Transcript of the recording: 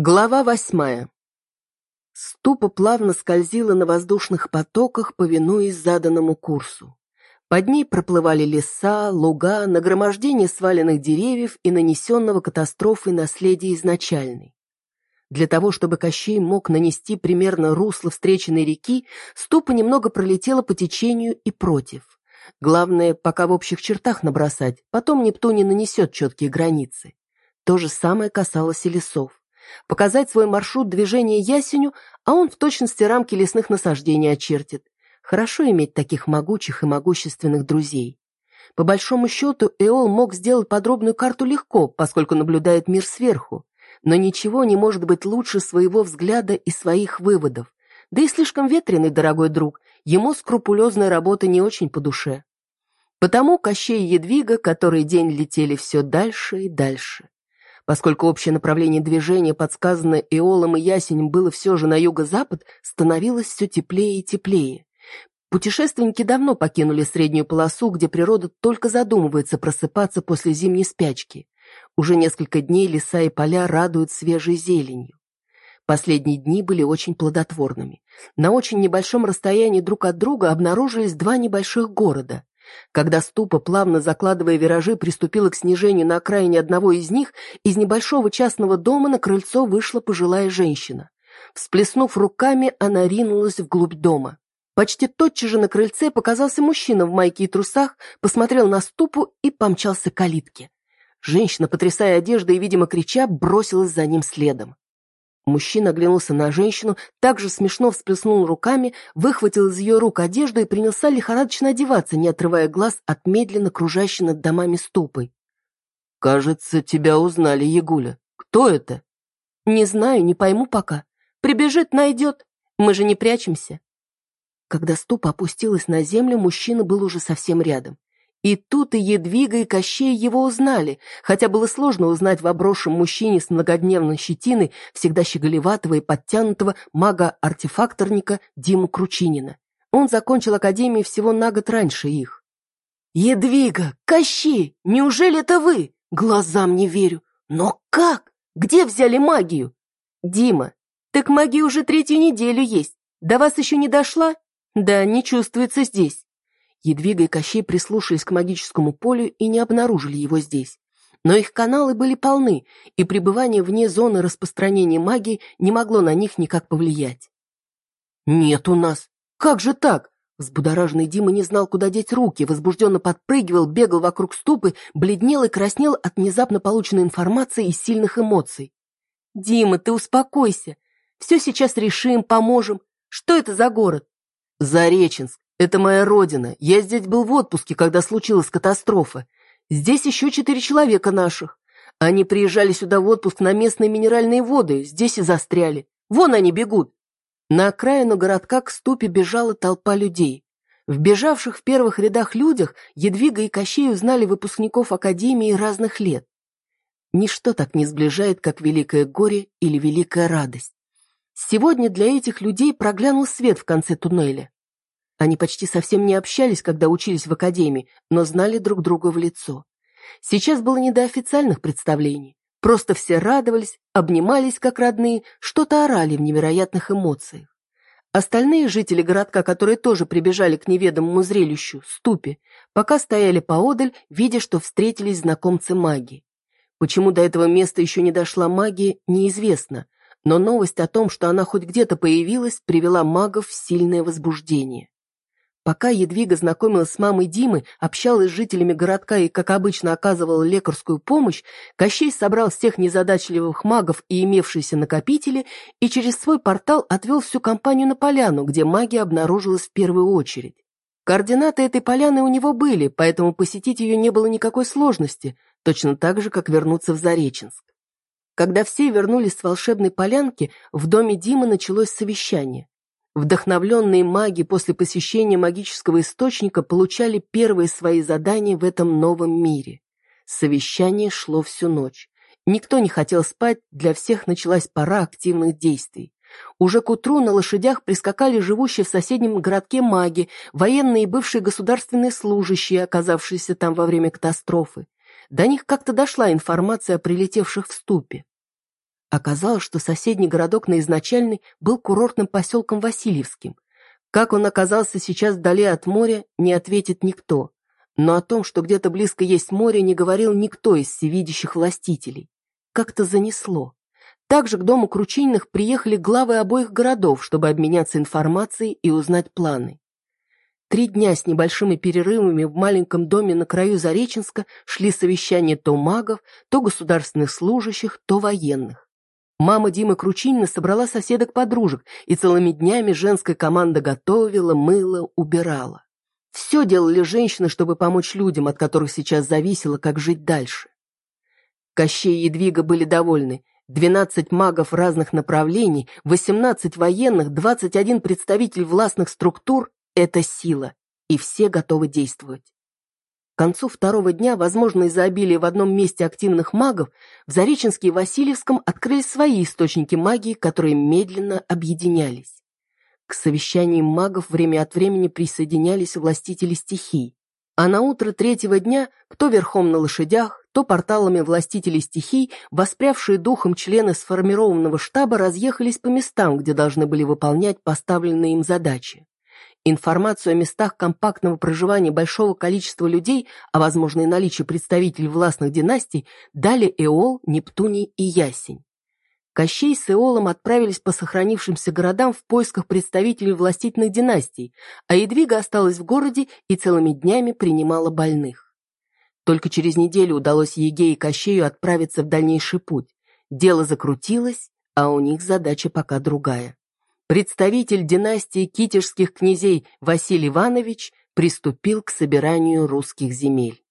Глава восьмая. Ступа плавно скользила на воздушных потоках, повинуясь заданному курсу. Под ней проплывали леса, луга, нагромождение сваленных деревьев и нанесенного катастрофой наследия изначальной. Для того, чтобы Кощей мог нанести примерно русло встреченной реки, ступа немного пролетела по течению и против. Главное, пока в общих чертах набросать, потом Нептун не нанесет четкие границы. То же самое касалось и лесов показать свой маршрут движения ясеню, а он в точности рамки лесных насаждений очертит. Хорошо иметь таких могучих и могущественных друзей. По большому счету, Эол мог сделать подробную карту легко, поскольку наблюдает мир сверху. Но ничего не может быть лучше своего взгляда и своих выводов. Да и слишком ветреный, дорогой друг, ему скрупулезная работа не очень по душе. Потому Кощей и Едвига который день летели все дальше и дальше. Поскольку общее направление движения, подсказанное Эолом и Ясенем, было все же на юго-запад, становилось все теплее и теплее. Путешественники давно покинули среднюю полосу, где природа только задумывается просыпаться после зимней спячки. Уже несколько дней леса и поля радуют свежей зеленью. Последние дни были очень плодотворными. На очень небольшом расстоянии друг от друга обнаружились два небольших города. Когда ступа, плавно закладывая виражи, приступила к снижению на окраине одного из них, из небольшого частного дома на крыльцо вышла пожилая женщина. Всплеснув руками, она ринулась вглубь дома. Почти тотчас же на крыльце показался мужчина в майке и трусах, посмотрел на ступу и помчался к калитке. Женщина, потрясая одеждой и, видимо, крича, бросилась за ним следом. Мужчина оглянулся на женщину, также смешно всплеснул руками, выхватил из ее рук одежду и принялся лихорадочно одеваться, не отрывая глаз от медленно кружащей над домами ступой. «Кажется, тебя узнали, Ягуля. Кто это?» «Не знаю, не пойму пока. Прибежит, найдет. Мы же не прячемся». Когда ступа опустилась на землю, мужчина был уже совсем рядом. И тут и Едвига, и Кощей его узнали, хотя было сложно узнать в обросшем мужчине с многодневной щетиной всегда щеголеватого и подтянутого мага-артефакторника Диму Кручинина. Он закончил академию всего на год раньше их. «Едвига! Кощей! Неужели это вы? Глазам не верю! Но как? Где взяли магию?» «Дима, так магия уже третью неделю есть. До вас еще не дошла?» «Да, не чувствуется здесь. Едвига и Кощей прислушались к магическому полю и не обнаружили его здесь. Но их каналы были полны, и пребывание вне зоны распространения магии не могло на них никак повлиять. «Нет у нас! Как же так?» Взбудораженный Дима не знал, куда деть руки, возбужденно подпрыгивал, бегал вокруг ступы, бледнел и краснел от внезапно полученной информации и сильных эмоций. «Дима, ты успокойся. Все сейчас решим, поможем. Что это за город?» «Зареченск. Это моя родина. Я здесь был в отпуске, когда случилась катастрофа. Здесь еще четыре человека наших. Они приезжали сюда в отпуск на местные минеральные воды, здесь и застряли. Вон они бегут. На окраину городка к ступе бежала толпа людей. В бежавших в первых рядах людях Едвига и Кощей узнали выпускников академии разных лет. Ничто так не сближает, как великое горе или великая радость. Сегодня для этих людей проглянул свет в конце туннеля. Они почти совсем не общались, когда учились в академии, но знали друг друга в лицо. Сейчас было не до официальных представлений. Просто все радовались, обнимались как родные, что-то орали в невероятных эмоциях. Остальные жители городка, которые тоже прибежали к неведомому зрелищу, ступе, пока стояли поодаль, видя, что встретились знакомцы магии. Почему до этого места еще не дошла магия, неизвестно, но новость о том, что она хоть где-то появилась, привела магов в сильное возбуждение. Пока Едвига знакомилась с мамой Димы, общалась с жителями городка и, как обычно, оказывала лекарскую помощь, Кощей собрал всех незадачливых магов и имевшиеся накопители и через свой портал отвел всю компанию на поляну, где магия обнаружилась в первую очередь. Координаты этой поляны у него были, поэтому посетить ее не было никакой сложности, точно так же, как вернуться в Зареченск. Когда все вернулись с волшебной полянки, в доме Димы началось совещание. Вдохновленные маги после посещения магического источника получали первые свои задания в этом новом мире. Совещание шло всю ночь. Никто не хотел спать, для всех началась пора активных действий. Уже к утру на лошадях прискакали живущие в соседнем городке маги, военные и бывшие государственные служащие, оказавшиеся там во время катастрофы. До них как-то дошла информация о прилетевших в ступе. Оказалось, что соседний городок на изначальный был курортным поселком Васильевским. Как он оказался сейчас вдали от моря, не ответит никто. Но о том, что где-то близко есть море, не говорил никто из всевидящих властителей. Как-то занесло. Также к дому Кручининых приехали главы обоих городов, чтобы обменяться информацией и узнать планы. Три дня с небольшими перерывами в маленьком доме на краю Зареченска шли совещания то магов, то государственных служащих, то военных. Мама Димы Кручинина собрала соседок-подружек, и целыми днями женская команда готовила, мыла, убирала. Все делали женщины, чтобы помочь людям, от которых сейчас зависело, как жить дальше. Кощей и Едвига были довольны. 12 магов разных направлений, 18 военных, 21 представитель властных структур – это сила, и все готовы действовать. К концу второго дня, возможно, из-за обилия в одном месте активных магов, в Зареченске и Васильевском открылись свои источники магии, которые медленно объединялись. К совещаниям магов время от времени присоединялись властители стихий. А на утро третьего дня, кто верхом на лошадях, то порталами властителей стихий, воспрявшие духом члены сформированного штаба разъехались по местам, где должны были выполнять поставленные им задачи. Информацию о местах компактного проживания большого количества людей, о возможной наличии представителей властных династий, дали Эол, Нептуний и Ясень. Кощей с Эолом отправились по сохранившимся городам в поисках представителей властительных династий, а Едвига осталась в городе и целыми днями принимала больных. Только через неделю удалось Еге и Кощею отправиться в дальнейший путь. Дело закрутилось, а у них задача пока другая. Представитель династии китежских князей Василий Иванович приступил к собиранию русских земель.